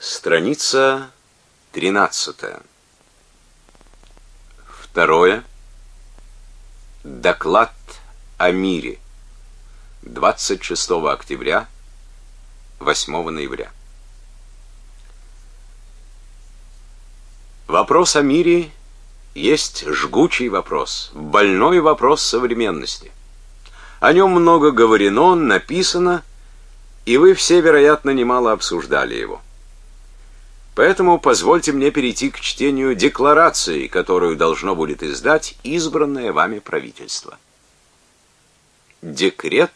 Страница 13. Второе. Доклад о мире. 26 октября, 8 ноября. Вопрос о мире есть жгучий вопрос, больной вопрос современности. О нем много говорено, написано, и вы все, вероятно, немало обсуждали его. Поэтому позвольте мне перейти к чтению декларации, которую должно будет издать избранное вами правительство. Декрет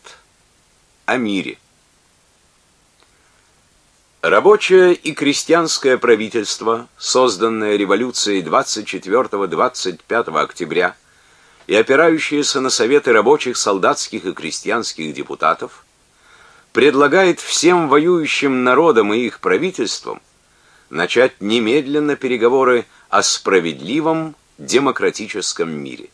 о мире. Рабочее и крестьянское правительство, созданное революцией 24-25 октября и опирающееся на советы рабочих, солдатских и крестьянских депутатов, предлагает всем воюющим народам и их правительствам начать немедленно переговоры о справедливом демократическом мире.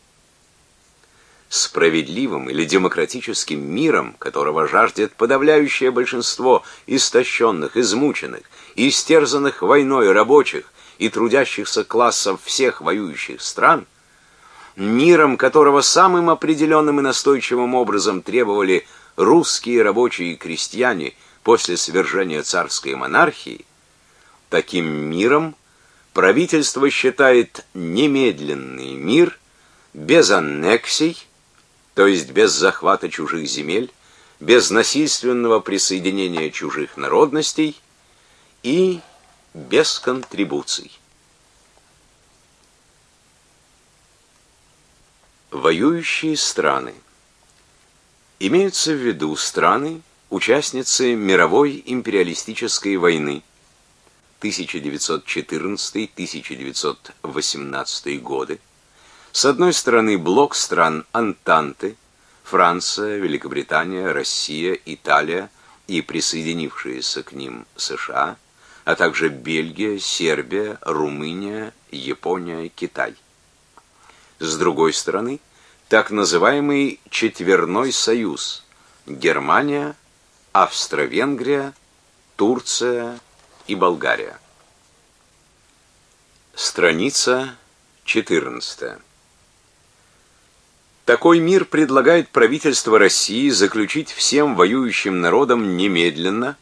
Справедливым или демократическим миром, которого жаждет подавляющее большинство истощенных, измученных, истерзанных войной рабочих и трудящихся классов всех воюющих стран, миром, которого самым определенным и настойчивым образом требовали русские рабочие и крестьяне после свержения царской монархии, Таким миром правительство считает немедленный мир без аннексий, то есть без захвата чужих земель, без насильственного присоединения чужих народностей и без контрибуций. Воюющие страны. Имеются в виду страны, участницы мировой империалистической войны, 1914-1918 годы. С одной стороны, блок стран Антанты, Франция, Великобритания, Россия, Италия и присоединившиеся к ним США, а также Бельгия, Сербия, Румыния, Япония, Китай. С другой стороны, так называемый четверной союз: Германия, Австро-Венгрия, Турция, и Болгария. Страница 14. Такой мир предлагает правительство России заключить всем воюющим народам немедленно,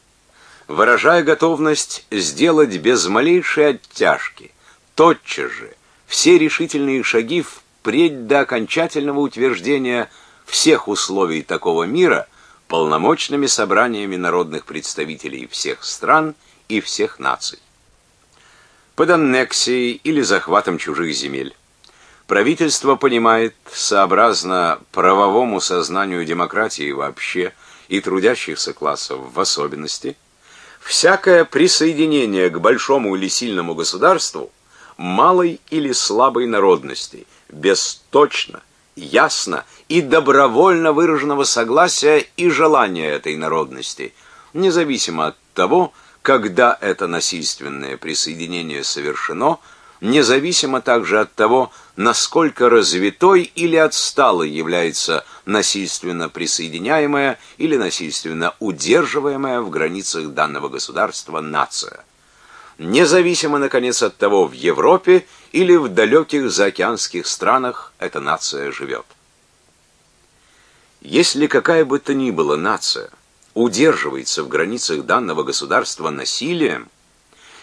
выражая готовность сделать без малейшей оттяжки, тотчас же, все решительные шаги впредь до окончательного утверждения всех условий такого мира полномочными собраниями народных представителей всех стран – и всех наций. Под аннексией или захватом чужих земель правительство понимает, сообразно правовому сознанию демократии вообще и трудящихся классов в особенности, всякое присоединение к большому или сильному государству малой или слабой народности без точно, ясно и добровольно выраженного согласия и желания этой народности, независимо от того, когда это насильственное присоединение совершено, независимо также от того, насколько развитой или отсталой является насильственно присоединяемая или насильственно удерживаемая в границах данного государства нация. Независимо наконец от того, в Европе или в далеких заокеанских странах эта нация живет. Если какая бы то ни была нация удерживается в границах данного государства насилием,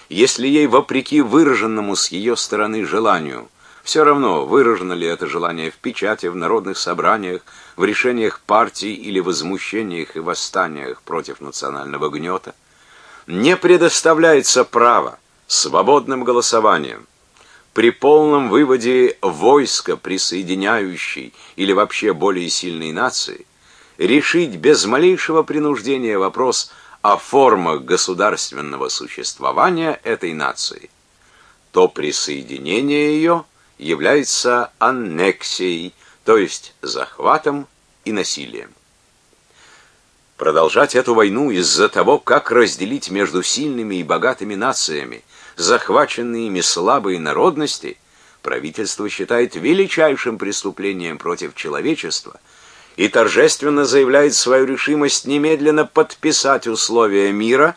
если ей вопреки выраженному с ее стороны желанию, все равно выражено ли это желание в печати, в народных собраниях, в решениях партий или возмущениях и восстаниях против национального гнета, не предоставляется право свободным голосованием при полном выводе войска присоединяющей или вообще более сильной нации решить без малейшего принуждения вопрос о формах государственного существования этой нации, то присоединение ее является аннексией, то есть захватом и насилием. Продолжать эту войну из-за того, как разделить между сильными и богатыми нациями захваченные ими слабые народности, правительство считает величайшим преступлением против человечества – и торжественно заявляет свою решимость немедленно подписать условия мира,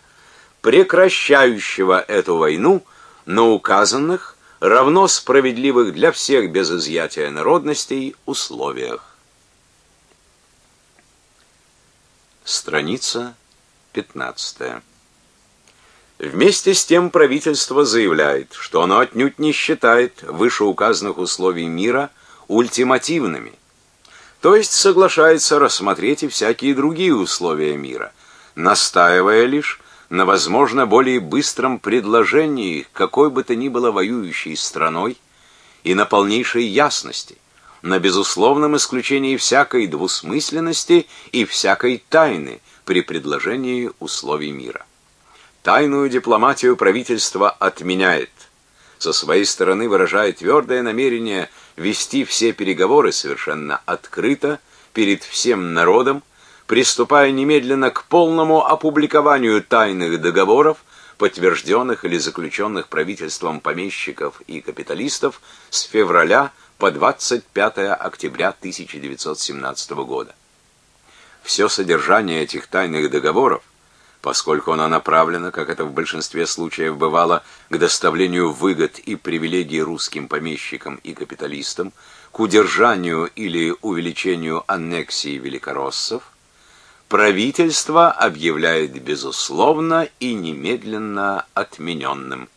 прекращающего эту войну на указанных, равно справедливых для всех без изъятия народностей условиях. Страница 15. Вместе с тем правительство заявляет, что оно отнюдь не считает вышеуказанных условий мира ультимативными, то есть соглашается рассмотреть и всякие другие условия мира, настаивая лишь на возможно более быстром предложении какой бы то ни было воюющей страной и на полнейшей ясности, на безусловном исключении всякой двусмысленности и всякой тайны при предложении условий мира. Тайную дипломатию правительство отменяет. Со своей стороны выражает твердое намерение вести все переговоры совершенно открыто перед всем народом, приступая немедленно к полному опубликованию тайных договоров, подтвержденных или заключенных правительством помещиков и капиталистов с февраля по 25 октября 1917 года. Все содержание этих тайных договоров, поскольку оно направлено, как это в большинстве случаев бывало, к доставлению выгод и привилегий русским помещикам и капиталистам, к удержанию или увеличению аннексии великороссов, правительство объявляет безусловно и немедленно отмененным.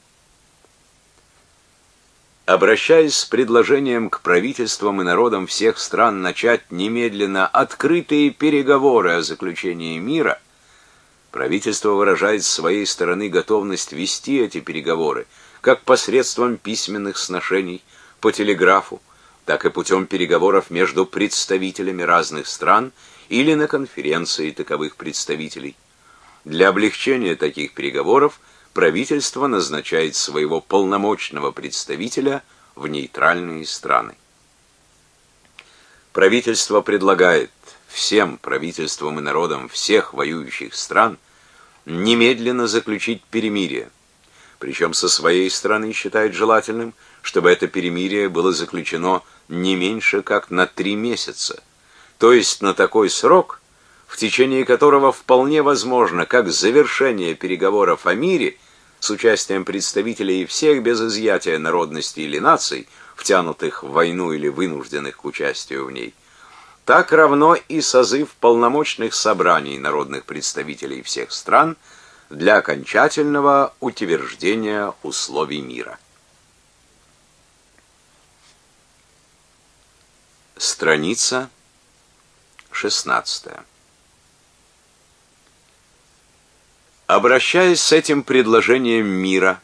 Обращаясь с предложением к правительствам и народам всех стран начать немедленно открытые переговоры о заключении мира, правительство выражает с своей стороны готовность вести эти переговоры как посредством письменных сношений по телеграфу, так и путем переговоров между представителями разных стран или на конференции таковых представителей. Для облегчения таких переговоров правительство назначает своего полномочного представителя в нейтральные страны. Правительство предлагает всем правительствам и народам всех воюющих стран немедленно заключить перемирие. Причем со своей стороны считает желательным, чтобы это перемирие было заключено не меньше как на три месяца то есть на такой срок, в течение которого вполне возможно как завершение переговоров о мире с участием представителей всех без изъятия народностей или наций, втянутых в войну или вынужденных к участию в ней, так равно и созыв полномочных собраний народных представителей всех стран для окончательного утверждения условий мира. Страница 16. Обращаясь с этим предложением мира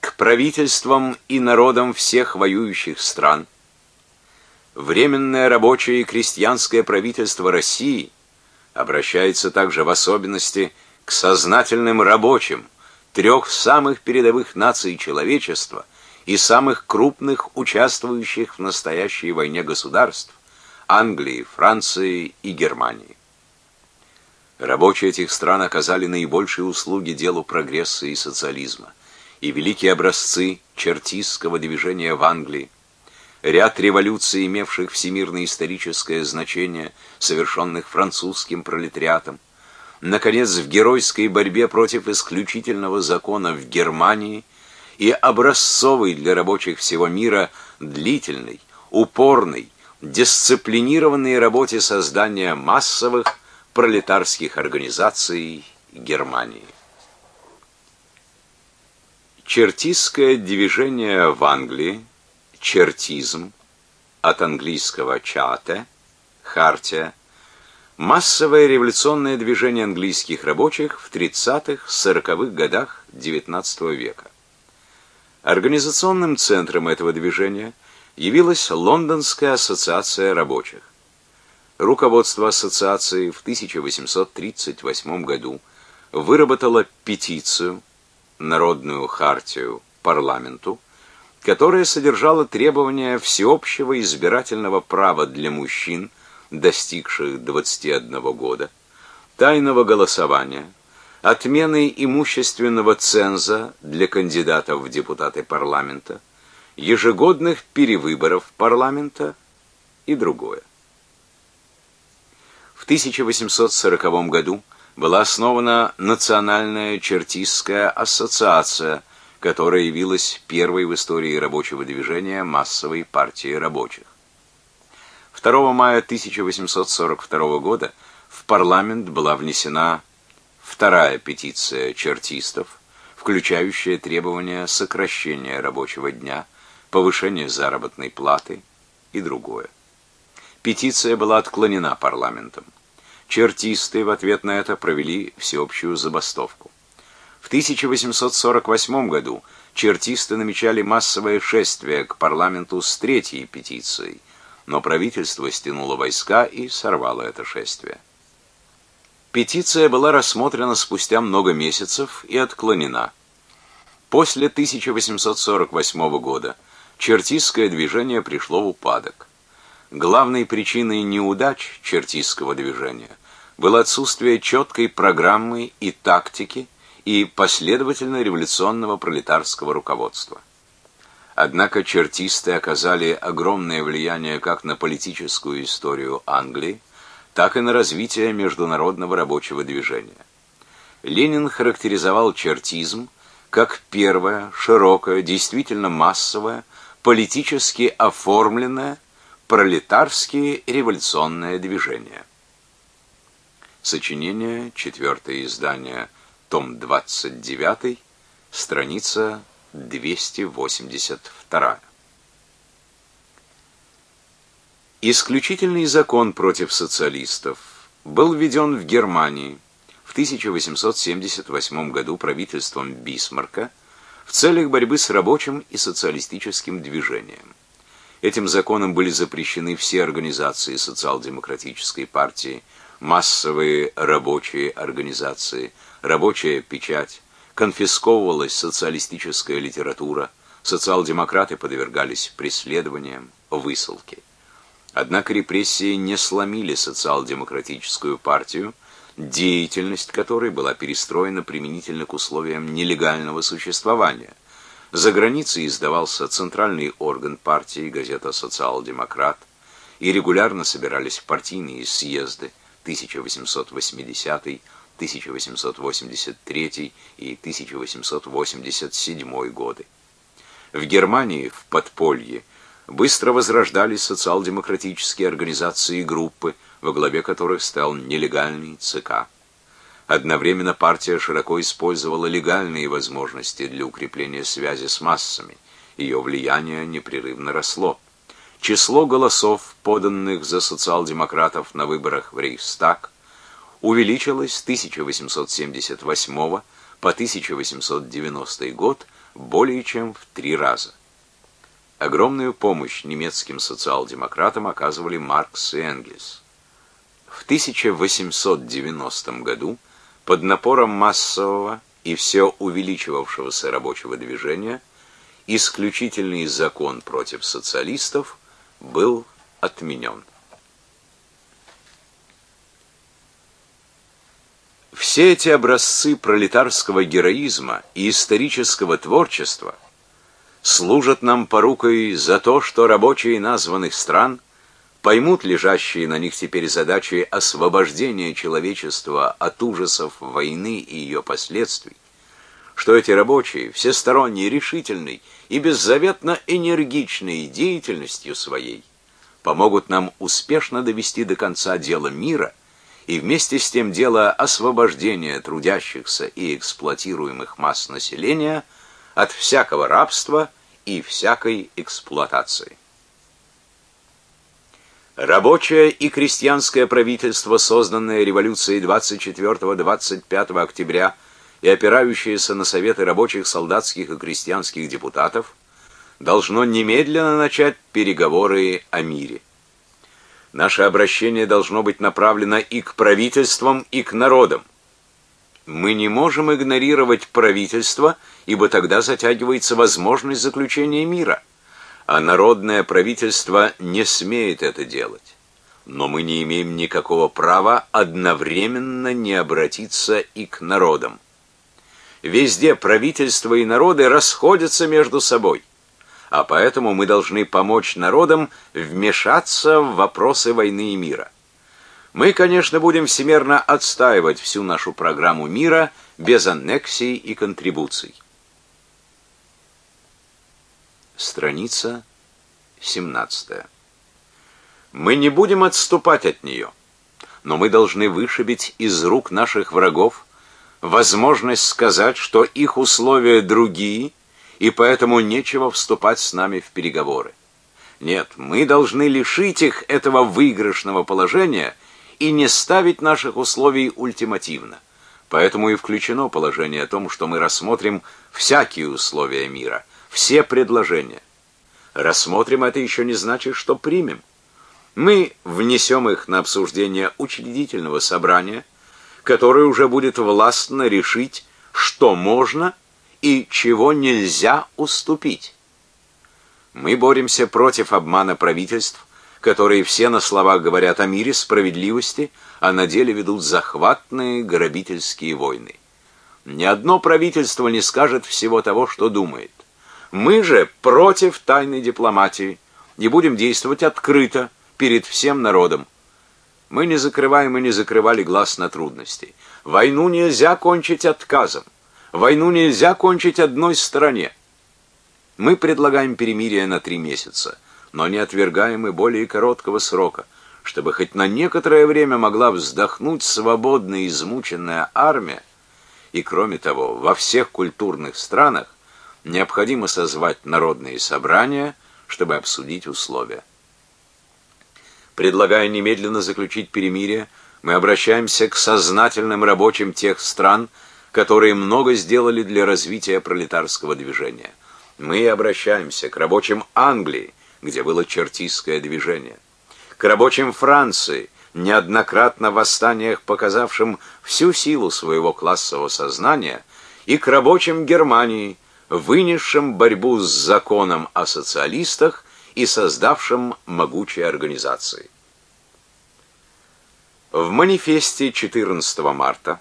к правительствам и народам всех воюющих стран, Временное рабочее и крестьянское правительство России обращается также в особенности к сознательным рабочим трех самых передовых наций человечества и самых крупных участвующих в настоящей войне государств Англии, Франции и Германии. Рабочие этих стран оказали наибольшие услуги делу прогресса и социализма, и великие образцы чертистского движения в Англии, ряд революций, имевших всемирно-историческое значение, совершенных французским пролетариатом, наконец, в геройской борьбе против исключительного закона в Германии и образцовый для рабочих всего мира длительный, упорный, дисциплинированной работе создания массовых пролетарских организаций Германии. Чертистское движение в Англии, чертизм, от английского чате, хартия, массовое революционное движение английских рабочих в 30-40-х годах XIX века. Организационным центром этого движения – явилась Лондонская ассоциация рабочих. Руководство ассоциации в 1838 году выработало петицию, народную хартию парламенту, которая содержала требования всеобщего избирательного права для мужчин, достигших 21 года, тайного голосования, отмены имущественного ценза для кандидатов в депутаты парламента, ежегодных перевыборов парламента и другое. В 1840 году была основана Национальная чертистская ассоциация, которая явилась первой в истории рабочего движения массовой партией рабочих. 2 мая 1842 года в парламент была внесена вторая петиция чертистов, включающая требования сокращения рабочего дня, повышения заработной платы и другое. Петиция была отклонена парламентом. Чертисты в ответ на это провели всеобщую забастовку. В 1848 году чертисты намечали массовое шествие к парламенту с третьей петицией, но правительство стянуло войска и сорвало это шествие. Петиция была рассмотрена спустя много месяцев и отклонена. После 1848 года чертистское движение пришло в упадок. Главной причиной неудач чертистского движения было отсутствие четкой программы и тактики и последовательно революционного пролетарского руководства. Однако чертисты оказали огромное влияние как на политическую историю Англии, так и на развитие международного рабочего движения. Ленин характеризовал чертизм как первое, широкое, действительно массовое, политически оформленное пролетарское революционное движение. Сочинение, четвертое издание, том 29, страница 282. Исключительный закон против социалистов был введен в Германии в 1878 году правительством Бисмарка в целях борьбы с рабочим и социалистическим движением. Этим законом были запрещены все организации социал-демократической партии, массовые рабочие организации, рабочая печать, конфисковывалась социалистическая литература, социал-демократы подвергались преследованиям, высылке. Однако репрессии не сломили социал-демократическую партию, деятельность которой была перестроена применительно к условиям нелегального существования. За границей издавался центральный орган партии, газета «Социал-демократ», и регулярно собирались партийные съезды 1880 1883 и 1887 годы. В Германии в подполье быстро возрождались социал-демократические организации и группы, во главе которых стал нелегальный ЦК. Одновременно партия широко использовала легальные возможности для укрепления связи с массами. Ее влияние непрерывно росло. Число голосов, поданных за социал-демократов на выборах в Рейхстаг, увеличилось с 1878 по 1890 год более чем в три раза. Огромную помощь немецким социал-демократам оказывали Маркс и Энгельс. В 1890 году под напором массового и все увеличивавшегося рабочего движения исключительный закон против социалистов был отменен. Все эти образцы пролетарского героизма и исторического творчества – служат нам порукой за то, что рабочие названных стран поймут лежащие на них теперь задачи освобождения человечества от ужасов войны и ее последствий, что эти рабочие всесторонне решительной и беззаветно энергичной деятельностью своей помогут нам успешно довести до конца дело мира и вместе с тем дело освобождения трудящихся и эксплуатируемых масс населения от всякого рабства и всякой эксплуатации. Рабочее и крестьянское правительство, созданное революцией 24-25 октября и опирающееся на советы рабочих, солдатских и крестьянских депутатов, должно немедленно начать переговоры о мире. Наше обращение должно быть направлено и к правительствам, и к народам. Мы не можем игнорировать правительство, ибо тогда затягивается возможность заключения мира, а народное правительство не смеет это делать. Но мы не имеем никакого права одновременно не обратиться и к народам. Везде правительства и народы расходятся между собой, а поэтому мы должны помочь народам вмешаться в вопросы войны и мира. Мы, конечно, будем всемерно отстаивать всю нашу программу мира без аннексий и контрибуций. Страница 17. Мы не будем отступать от нее, но мы должны вышибить из рук наших врагов возможность сказать, что их условия другие, и поэтому нечего вступать с нами в переговоры. Нет, мы должны лишить их этого выигрышного положения и не ставить наших условий ультимативно. Поэтому и включено положение о том, что мы рассмотрим всякие условия мира – все предложения. Рассмотрим это еще не значит, что примем. Мы внесем их на обсуждение учредительного собрания, которое уже будет властно решить, что можно и чего нельзя уступить. Мы боремся против обмана правительств, которые все на словах говорят о мире, справедливости, а на деле ведут захватные грабительские войны. Ни одно правительство не скажет всего того, что думает. Мы же против тайной дипломатии и будем действовать открыто перед всем народом. Мы не закрываем и не закрывали глаз на трудности. Войну нельзя кончить отказом. Войну нельзя кончить одной стороне. Мы предлагаем перемирие на три месяца, но не отвергаем и более короткого срока, чтобы хоть на некоторое время могла вздохнуть свободная измученная армия, и кроме того, во всех культурных странах необходимо созвать народные собрания, чтобы обсудить условия. Предлагая немедленно заключить перемирие, мы обращаемся к сознательным рабочим тех стран, которые много сделали для развития пролетарского движения. Мы обращаемся к рабочим Англии, где было чертистское движение, к рабочим Франции, неоднократно в восстаниях показавшим всю силу своего классового сознания, и к рабочим Германии, вынесшим борьбу с законом о социалистах и создавшим могучие организации. В манифесте 14 марта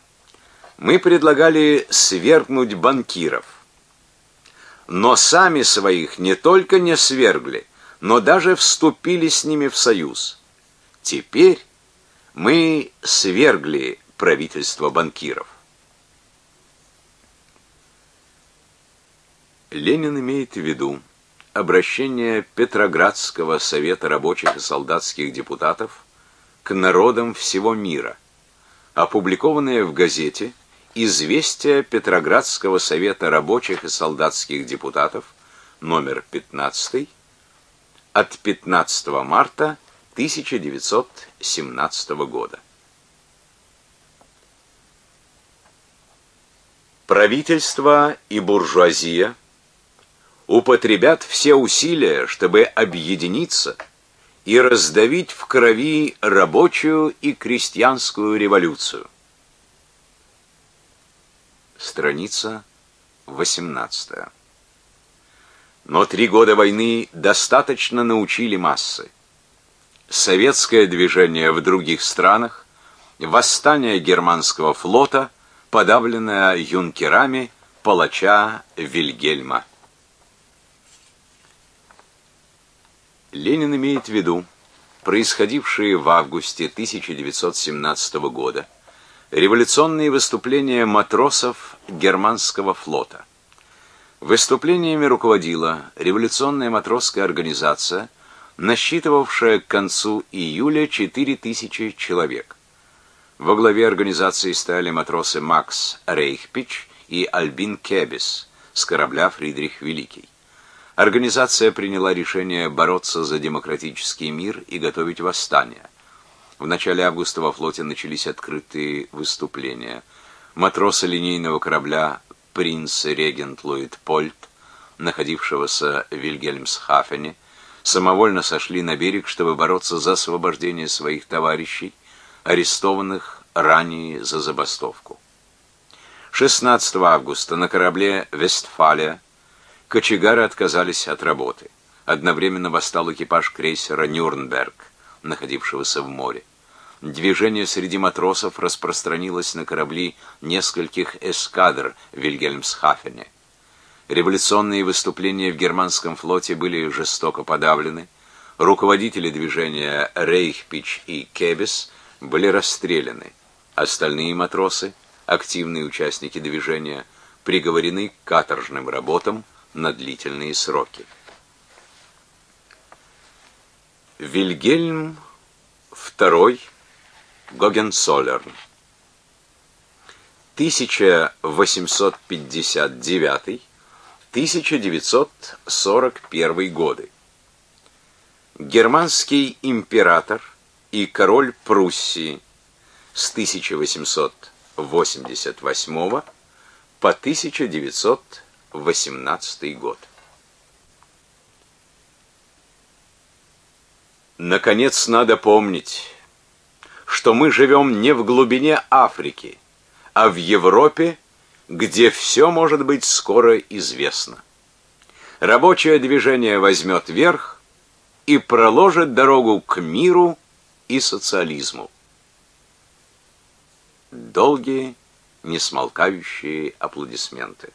мы предлагали свергнуть банкиров, но сами своих не только не свергли, но даже вступили с ними в союз. Теперь мы свергли правительство банкиров. Ленин имеет в виду обращение Петроградского совета рабочих и солдатских депутатов к народам всего мира, опубликованное в газете Известие Петроградского совета рабочих и солдатских депутатов номер 15 от 15 марта 1917 года. Правительство и буржуазия употребят все усилия, чтобы объединиться и раздавить в крови рабочую и крестьянскую революцию. Страница 18. Но три года войны достаточно научили массы. Советское движение в других странах, восстание германского флота, подавленное юнкерами палача Вильгельма. Ленин имеет в виду происходившие в августе 1917 года революционные выступления матросов германского флота. Выступлениями руководила революционная матросская организация, насчитывавшая к концу июля 4000 человек. Во главе организации стояли матросы Макс Рейхпич и Альбин Кебис с корабля Фридрих Великий. Организация приняла решение бороться за демократический мир и готовить восстание. В начале августа во флоте начались открытые выступления. Матросы линейного корабля «Принц Регент Ллойд Польт», находившегося в Вильгельмсхафене, самовольно сошли на берег, чтобы бороться за освобождение своих товарищей, арестованных ранее за забастовку. 16 августа на корабле «Вестфалия» Кочегары отказались от работы. Одновременно восстал экипаж крейсера «Нюрнберг», находившегося в море. Движение среди матросов распространилось на корабли нескольких эскадр в Вильгельмсхафене. Революционные выступления в германском флоте были жестоко подавлены. Руководители движения Рейхпич и Кебес были расстреляны. Остальные матросы, активные участники движения, приговорены к каторжным работам на длительные сроки. Вильгельм II Гогенцоллерн 1859-1941 годы. Германский император и король Пруссии с 1888 по 1918 год. Наконец надо помнить, что мы живем не в глубине Африки, а в Европе, где все может быть скоро известно. Рабочее движение возьмет верх и проложит дорогу к миру и социализму. Долгие, несмолкающие аплодисменты.